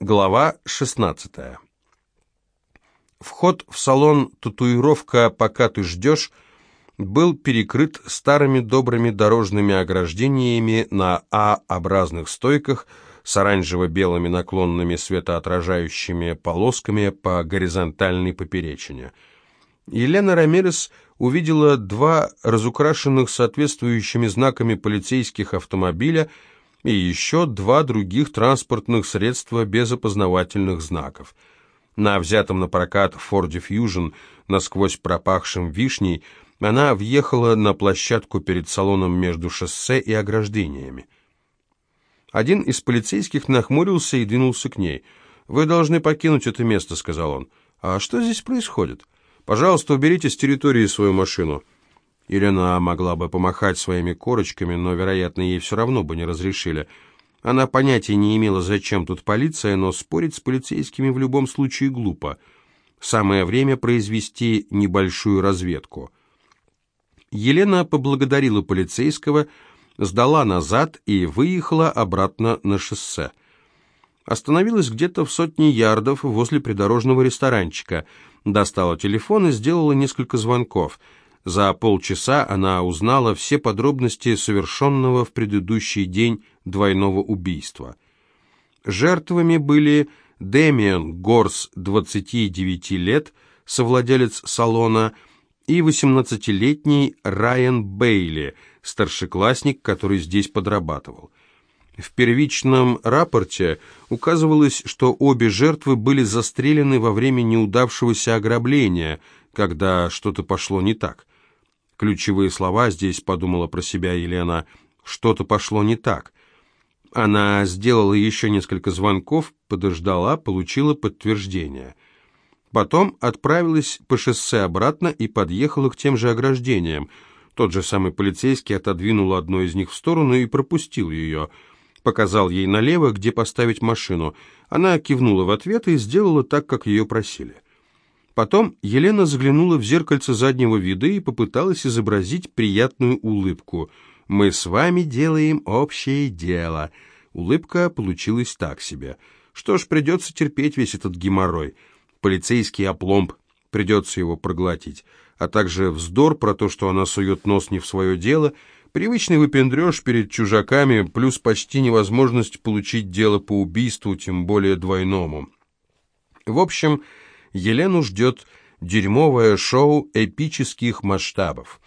Глава 16. Вход в салон «Татуировка, пока ты ждешь» был перекрыт старыми добрыми дорожными ограждениями на А-образных стойках с оранжево-белыми наклонными светоотражающими полосками по горизонтальной поперечине. Елена Рамирес увидела два разукрашенных соответствующими знаками полицейских автомобиля – и еще два других транспортных средства без опознавательных знаков. На взятом на прокат Ford Fusion, насквозь пропахшим вишней, она въехала на площадку перед салоном между шоссе и ограждениями. Один из полицейских нахмурился и двинулся к ней. «Вы должны покинуть это место», — сказал он. «А что здесь происходит? Пожалуйста, уберите с территории свою машину». Елена могла бы помахать своими корочками, но, вероятно, ей все равно бы не разрешили. Она понятия не имела, зачем тут полиция, но спорить с полицейскими в любом случае глупо. Самое время произвести небольшую разведку. Елена поблагодарила полицейского, сдала назад и выехала обратно на шоссе. Остановилась где-то в сотне ярдов возле придорожного ресторанчика, достала телефон и сделала несколько звонков – за полчаса она узнала все подробности совершенного в предыдущий день двойного убийства. Жертвами были Дэмиан Горс, 29 лет, совладелец салона, и 18-летний Райан Бейли, старшеклассник, который здесь подрабатывал. В первичном рапорте указывалось, что обе жертвы были застрелены во время неудавшегося ограбления, когда что-то пошло не так. Ключевые слова здесь, подумала про себя Елена, что-то пошло не так. Она сделала еще несколько звонков, подождала, получила подтверждение. Потом отправилась по шоссе обратно и подъехала к тем же ограждениям. Тот же самый полицейский отодвинул одно из них в сторону и пропустил ее. Показал ей налево, где поставить машину. Она кивнула в ответ и сделала так, как ее просили. Потом Елена заглянула в зеркальце заднего вида и попыталась изобразить приятную улыбку. «Мы с вами делаем общее дело». Улыбка получилась так себе. Что ж, придется терпеть весь этот геморрой. Полицейский опломб, придется его проглотить. А также вздор про то, что она сует нос не в свое дело, привычный выпендреж перед чужаками, плюс почти невозможность получить дело по убийству, тем более двойному. В общем... Елену ждет дерьмовое шоу эпических масштабов.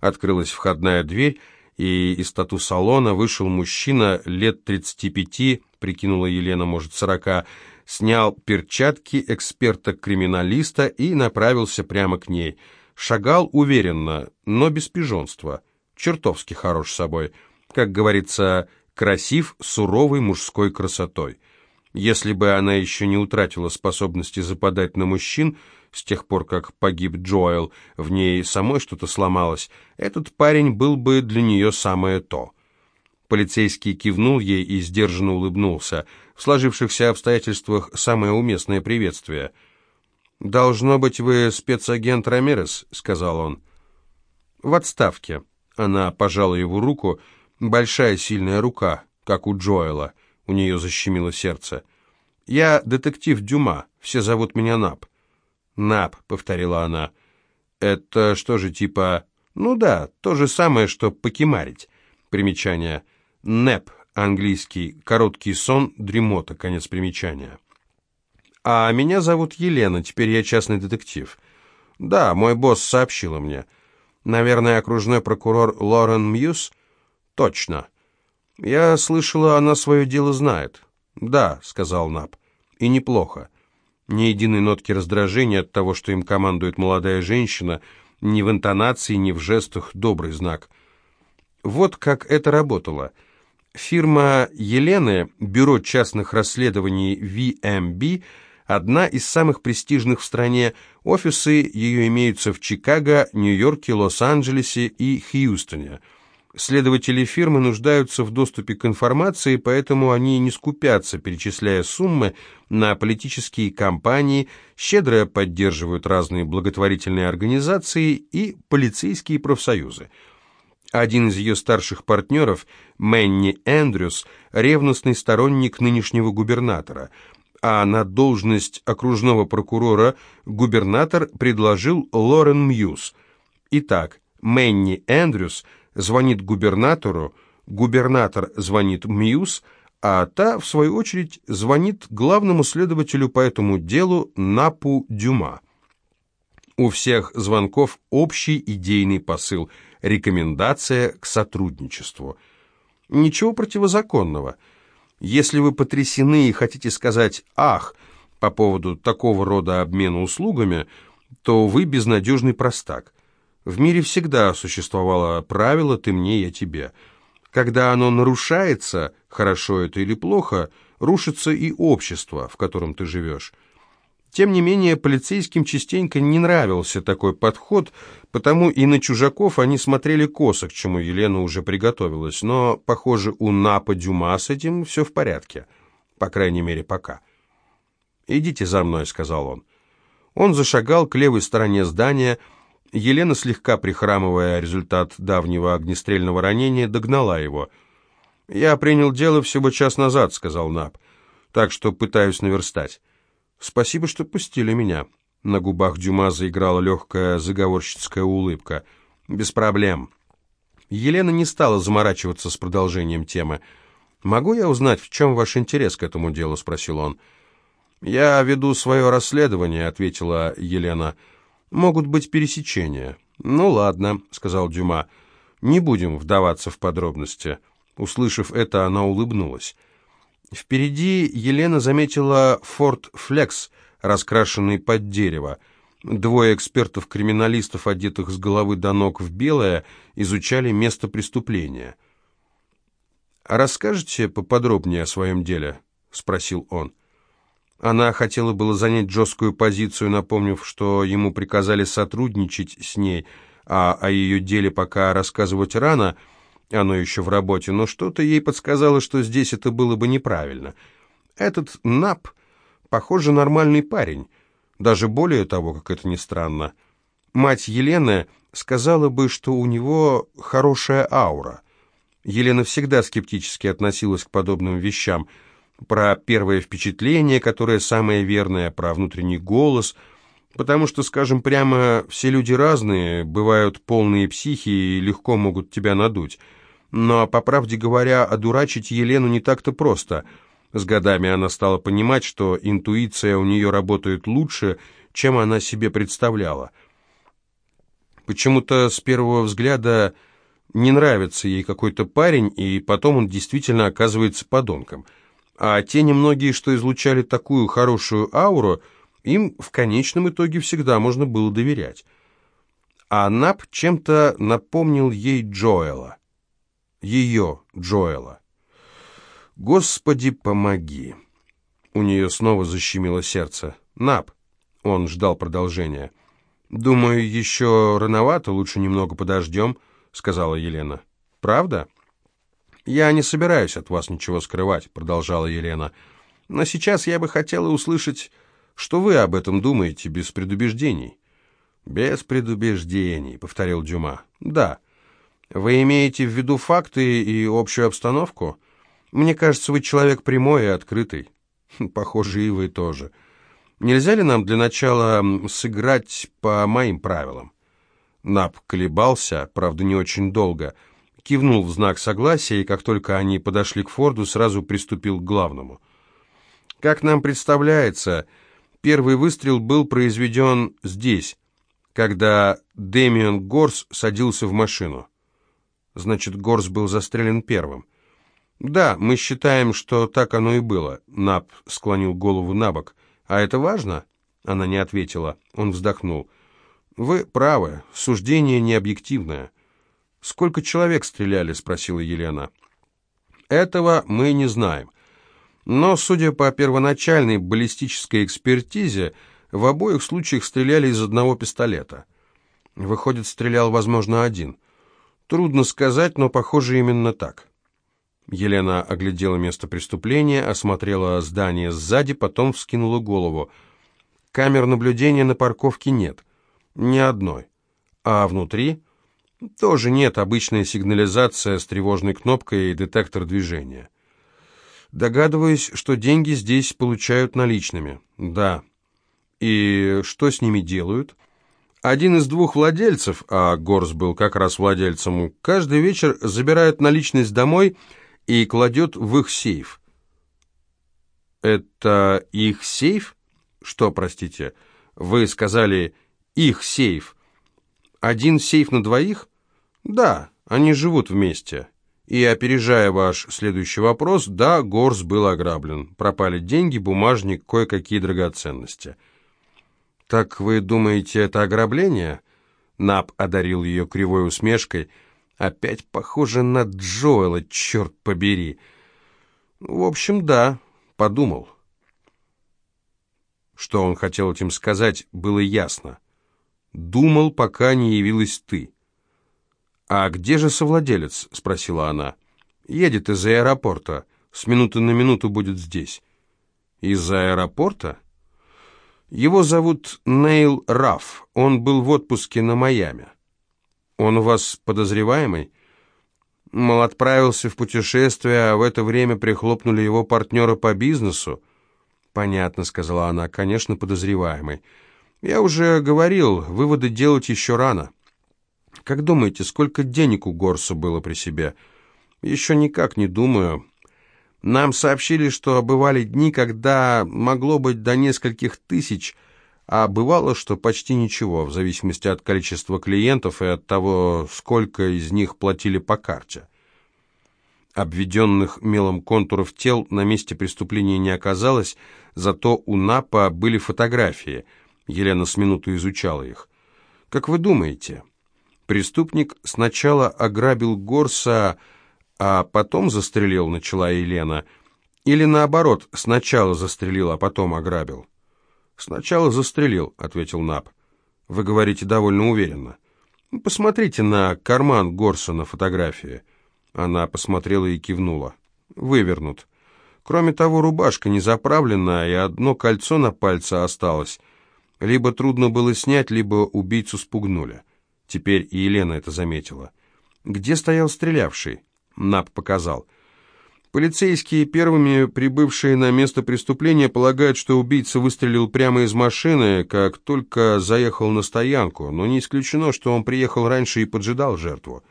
Открылась входная дверь, и из тату-салона вышел мужчина лет 35, прикинула Елена, может, 40, снял перчатки эксперта-криминалиста и направился прямо к ней. Шагал уверенно, но без пижонства. Чертовски хорош собой. Как говорится, красив суровой мужской красотой. Если бы она еще не утратила способности западать на мужчин, с тех пор, как погиб Джоэл, в ней самой что-то сломалось, этот парень был бы для нее самое то. Полицейский кивнул ей и сдержанно улыбнулся. В сложившихся обстоятельствах самое уместное приветствие. «Должно быть, вы спецагент Рамирес», — сказал он. «В отставке». Она пожала его руку, большая сильная рука, как у Джоэла. У нее защемило сердце. «Я детектив Дюма. Все зовут меня Нап». «Нап», — повторила она. «Это что же, типа...» «Ну да, то же самое, что покемарить». Примечание. «Нэп», английский, короткий сон, дремота, конец примечания. «А меня зовут Елена, теперь я частный детектив». «Да, мой босс сообщила мне». «Наверное, окружной прокурор Лорен Мьюз?» «Точно». «Я слышала, она свое дело знает». «Да», — сказал Нап, — «и неплохо. Ни единой нотки раздражения от того, что им командует молодая женщина, ни в интонации, ни в жестах добрый знак». Вот как это работало. Фирма Елены, бюро частных расследований VMB, одна из самых престижных в стране, офисы ее имеются в Чикаго, Нью-Йорке, Лос-Анджелесе и Хьюстоне – Следователи фирмы нуждаются в доступе к информации, поэтому они не скупятся, перечисляя суммы на политические кампании, щедро поддерживают разные благотворительные организации и полицейские профсоюзы. Один из ее старших партнеров, Мэнни Эндрюс, ревностный сторонник нынешнего губернатора. а на должность окружного прокурора губернатор предложил Лорен Мьюз. Итак, Мэнни Эндрюс звонит губернатору, губернатор звонит Мьюз, а та, в свою очередь, звонит главному следователю по этому делу Напу Дюма. У всех звонков общий идейный посыл, рекомендация к сотрудничеству. Ничего противозаконного. Если вы потрясены и хотите сказать «ах» по поводу такого рода обмена услугами, то вы безнадежный простак. В мире всегда существовало правило «ты мне, я тебе». Когда оно нарушается, хорошо это или плохо, рушится и общество, в котором ты живешь. Тем не менее, полицейским частенько не нравился такой подход, потому и на чужаков они смотрели косо, к чему Елена уже приготовилась. Но, похоже, у Напа Дюма с этим все в порядке. По крайней мере, пока. «Идите за мной», — сказал он. Он зашагал к левой стороне здания, — Елена, слегка прихрамывая результат давнего огнестрельного ранения, догнала его. «Я принял дело всего час назад», — сказал Наб, — «так что пытаюсь наверстать». «Спасибо, что пустили меня». На губах Дюма заиграла легкая заговорщицкая улыбка. «Без проблем». Елена не стала заморачиваться с продолжением темы. «Могу я узнать, в чем ваш интерес к этому делу?» — спросил он. «Я веду свое расследование», — ответила Елена, — могут быть пересечения. «Ну ладно», — сказал Дюма, — «не будем вдаваться в подробности». Услышав это, она улыбнулась. Впереди Елена заметила «Форд Флекс», раскрашенный под дерево. Двое экспертов-криминалистов, одетых с головы до ног в белое, изучали место преступления. «Расскажете поподробнее о своем деле?» — спросил он. Она хотела было занять жесткую позицию, напомнив, что ему приказали сотрудничать с ней, а о ее деле пока рассказывать рано, оно еще в работе, но что-то ей подсказало, что здесь это было бы неправильно. Этот Нап, похоже, нормальный парень, даже более того, как это ни странно. Мать Елены сказала бы, что у него хорошая аура. Елена всегда скептически относилась к подобным вещам – про первое впечатление, которое самое верное, про внутренний голос, потому что, скажем прямо, все люди разные, бывают полные психи и легко могут тебя надуть. Но, по правде говоря, одурачить Елену не так-то просто. С годами она стала понимать, что интуиция у нее работает лучше, чем она себе представляла. Почему-то с первого взгляда не нравится ей какой-то парень, и потом он действительно оказывается подонком – а те немногие, что излучали такую хорошую ауру, им в конечном итоге всегда можно было доверять. А Нап чем-то напомнил ей Джоэла. Ее Джоэла. «Господи, помоги!» У нее снова защемило сердце. «Нап!» Он ждал продолжения. «Думаю, еще рановато, лучше немного подождем», — сказала Елена. «Правда?» «Я не собираюсь от вас ничего скрывать», — продолжала Елена. «Но сейчас я бы хотела услышать, что вы об этом думаете, без предубеждений». «Без предубеждений», — повторил Дюма. «Да. Вы имеете в виду факты и общую обстановку? Мне кажется, вы человек прямой и открытый. Похоже, и вы тоже. Нельзя ли нам для начала сыграть по моим правилам?» Нап колебался, правда, не очень долго — кивнул в знак согласия, и как только они подошли к Форду, сразу приступил к главному. Как нам представляется, первый выстрел был произведен здесь, когда Дэмиан Горс садился в машину. Значит, Горс был застрелен первым. Да, мы считаем, что так оно и было. Нап склонил голову на бок. А это важно? Она не ответила. Он вздохнул. Вы правы, суждение не объективное. «Сколько человек стреляли?» — спросила Елена. «Этого мы не знаем. Но, судя по первоначальной баллистической экспертизе, в обоих случаях стреляли из одного пистолета. Выходит, стрелял, возможно, один. Трудно сказать, но похоже именно так». Елена оглядела место преступления, осмотрела здание сзади, потом вскинула голову. Камер наблюдения на парковке нет. Ни одной. А внутри тоже нет обычная сигнализация с тревожной кнопкой и детектор движения. Догадываюсь, что деньги здесь получают наличными. Да. И что с ними делают? Один из двух владельцев, а Горс был как раз владельцем, каждый вечер забирает наличность домой и кладет в их сейф. Это их сейф? Что, простите? Вы сказали «их сейф». Один сейф на двоих? Да, они живут вместе. И, опережая ваш следующий вопрос, да, Горс был ограблен. Пропали деньги, бумажник, кое-какие драгоценности. «Так вы думаете, это ограбление?» Нап одарил ее кривой усмешкой. «Опять похоже на Джоэла, черт побери!» «В общем, да, подумал». Что он хотел этим сказать, было ясно. «Думал, пока не явилась ты». «А где же совладелец?» — спросила она. «Едет из аэропорта. С минуты на минуту будет здесь». «Из аэропорта?» «Его зовут Нейл Раф. Он был в отпуске на Майами». «Он у вас подозреваемый?» Мол, отправился в путешествие, а в это время прихлопнули его партнера по бизнесу. «Понятно», — сказала она, — «конечно, подозреваемый. Я уже говорил, выводы делать еще рано». Как думаете, сколько денег у Горса было при себе? Еще никак не думаю. Нам сообщили, что бывали дни, когда могло быть до нескольких тысяч, а бывало, что почти ничего, в зависимости от количества клиентов и от того, сколько из них платили по карте. Обведенных мелом контуров тел на месте преступления не оказалось, зато у НАПа были фотографии. Елена с минуту изучала их. «Как вы думаете?» Преступник сначала ограбил Горса, а потом застрелил, начала Елена. Или наоборот, сначала застрелил, а потом ограбил. Сначала застрелил, ответил Наб. Вы говорите довольно уверенно. Ну, посмотрите на карман Горса на фотографии. Она посмотрела и кивнула. Вывернут. Кроме того, рубашка не заправлена, и одно кольцо на пальце осталось. Либо трудно было снять, либо убийцу спугнули. Теперь и Елена это заметила. «Где стоял стрелявший?» Нап показал. Полицейские, первыми прибывшие на место преступления, полагают, что убийца выстрелил прямо из машины, как только заехал на стоянку, но не исключено, что он приехал раньше и поджидал жертву.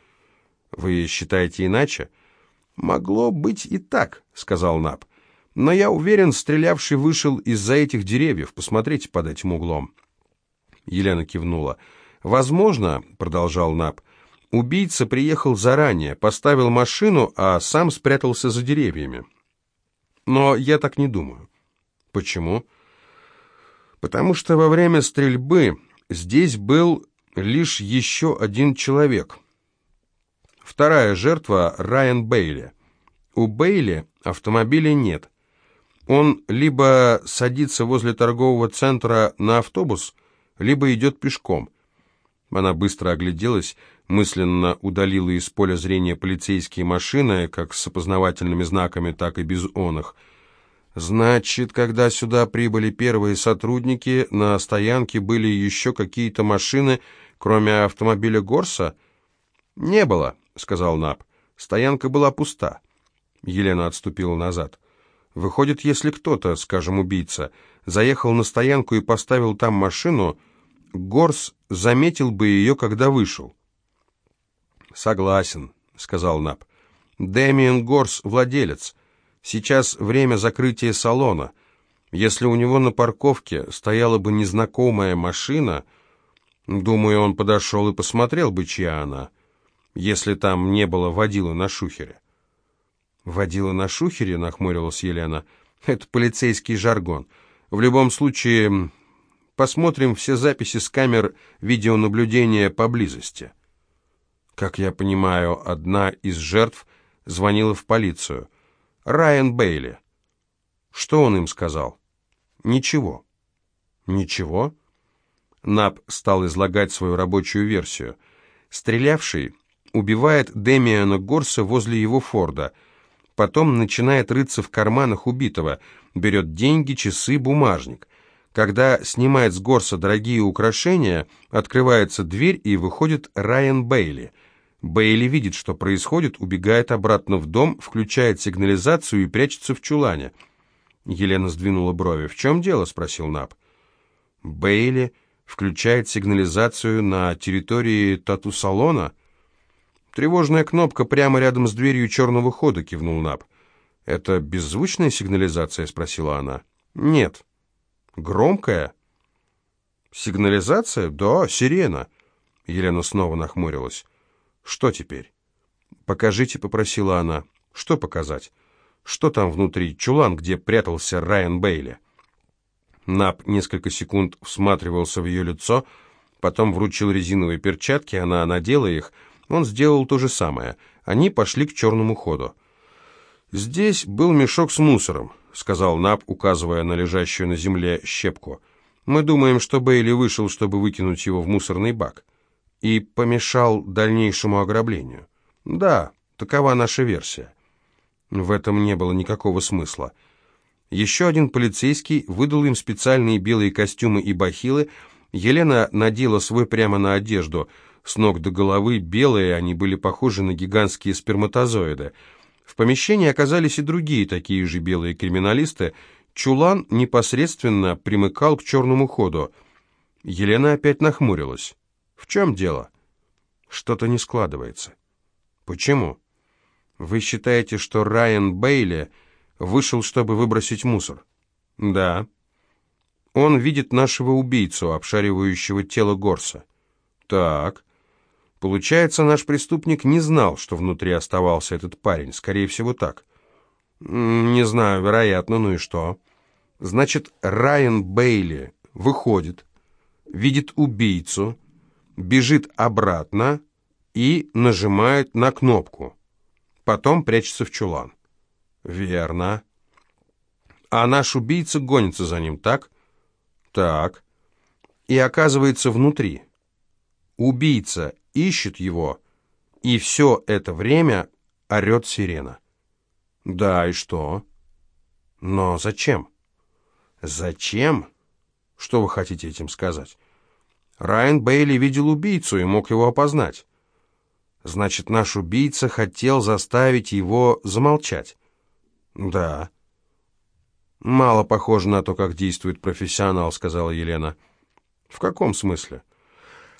«Вы считаете иначе?» «Могло быть и так», — сказал Нап. «Но я уверен, стрелявший вышел из-за этих деревьев. Посмотрите под этим углом». Елена кивнула. «Возможно, — продолжал Наб, — убийца приехал заранее, поставил машину, а сам спрятался за деревьями. Но я так не думаю. Почему? Потому что во время стрельбы здесь был лишь еще один человек. Вторая жертва — Райан Бейли. У Бейли автомобиля нет. Он либо садится возле торгового центра на автобус, либо идет пешком. Она быстро огляделась, мысленно удалила из поля зрения полицейские машины, как с опознавательными знаками, так и без оных. Значит, когда сюда прибыли первые сотрудники, на стоянке были еще какие-то машины, кроме автомобиля Горса? Не было, сказал Наб. Стоянка была пуста. Елена отступила назад. Выходит, если кто-то, скажем, убийца, заехал на стоянку и поставил там машину, Горс заметил бы ее, когда вышел. «Согласен», — сказал Наб. «Дэмиен Горс — владелец. Сейчас время закрытия салона. Если у него на парковке стояла бы незнакомая машина, думаю, он подошел и посмотрел бы, чья она, если там не было водила на шухере». «Водила на шухере?» — нахмурилась Елена. «Это полицейский жаргон. В любом случае, Посмотрим все записи с камер видеонаблюдения поблизости. Как я понимаю, одна из жертв звонила в полицию. Райан Бейли. Что он им сказал? Ничего. Ничего? Нап стал излагать свою рабочую версию. Стрелявший убивает Демиана Горса возле его Форда, потом начинает рыться в карманах убитого, берет деньги, часы, бумажник. Когда снимает с Горса дорогие украшения, открывается дверь и выходит Райан Бейли. Бейли видит, что происходит, убегает обратно в дом, включает сигнализацию и прячется в чулане. Елена сдвинула брови. «В чем дело?» — спросил Наб. Бейли включает сигнализацию на территории тату-салона. Тревожная кнопка прямо рядом с дверью черного хода, кивнул Наб. «Это беззвучная сигнализация?» — спросила она. «Нет». «Громкая?» «Сигнализация? Да, сирена». Елена снова нахмурилась. «Что теперь?» «Покажите», — попросила она. «Что показать?» «Что там внутри? Чулан, где прятался Райан Бейли?» Нап несколько секунд всматривался в ее лицо, потом вручил резиновые перчатки, она надела их. Он сделал то же самое. Они пошли к черному ходу. «Здесь был мешок с мусором», — сказал Нап, указывая на лежащую на земле щепку. «Мы думаем, что Бейли вышел, чтобы выкинуть его в мусорный бак» и помешал дальнейшему ограблению. Да, такова наша версия. В этом не было никакого смысла. Еще один полицейский выдал им специальные белые костюмы и бахилы. Елена надела свой прямо на одежду. С ног до головы белые, они были похожи на гигантские сперматозоиды. В помещении оказались и другие такие же белые криминалисты. Чулан непосредственно примыкал к черному ходу. Елена опять нахмурилась. В чем дело? Что-то не складывается. Почему? Вы считаете, что Райан Бейли вышел, чтобы выбросить мусор? Да. Он видит нашего убийцу, обшаривающего тело Горса. Так. Получается, наш преступник не знал, что внутри оставался этот парень. Скорее всего, так. Не знаю, вероятно, ну и что? Значит, Райан Бейли выходит, видит убийцу, бежит обратно и нажимает на кнопку. Потом прячется в чулан. Верно. А наш убийца гонится за ним, так? Так. И оказывается внутри. Убийца ищет его, и все это время орет сирена. Да, и что? Но зачем? Зачем? Что вы хотите этим сказать? Райан Бейли видел убийцу и мог его опознать. Значит, наш убийца хотел заставить его замолчать. Да. Мало похоже на то, как действует профессионал, сказала Елена. В каком смысле?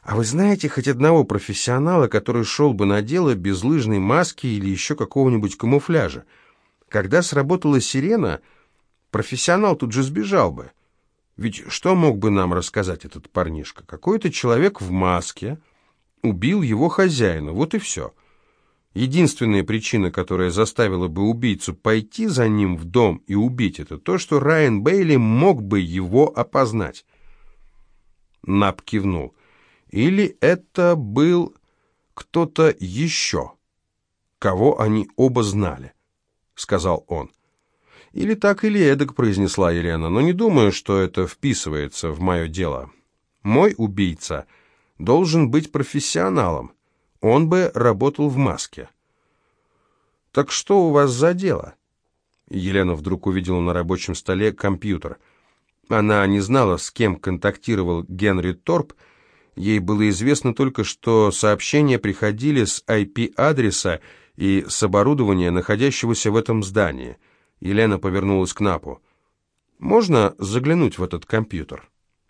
А вы знаете хоть одного профессионала, который шел бы на дело без лыжной маски или еще какого-нибудь камуфляжа? Когда сработала сирена, профессионал тут же сбежал бы. Ведь что мог бы нам рассказать этот парнишка? Какой-то человек в маске убил его хозяина, вот и все. Единственная причина, которая заставила бы убийцу пойти за ним в дом и убить, это то, что Райан Бейли мог бы его опознать. Нап кивнул. Или это был кто-то еще, кого они оба знали, сказал он. «Или так, или эдак», — произнесла Елена, «но не думаю, что это вписывается в мое дело. Мой убийца должен быть профессионалом. Он бы работал в маске». «Так что у вас за дело?» Елена вдруг увидела на рабочем столе компьютер. Она не знала, с кем контактировал Генри Торп. Ей было известно только, что сообщения приходили с IP-адреса и с оборудования, находящегося в этом здании — Елена повернулась к Напу. «Можно заглянуть в этот компьютер?»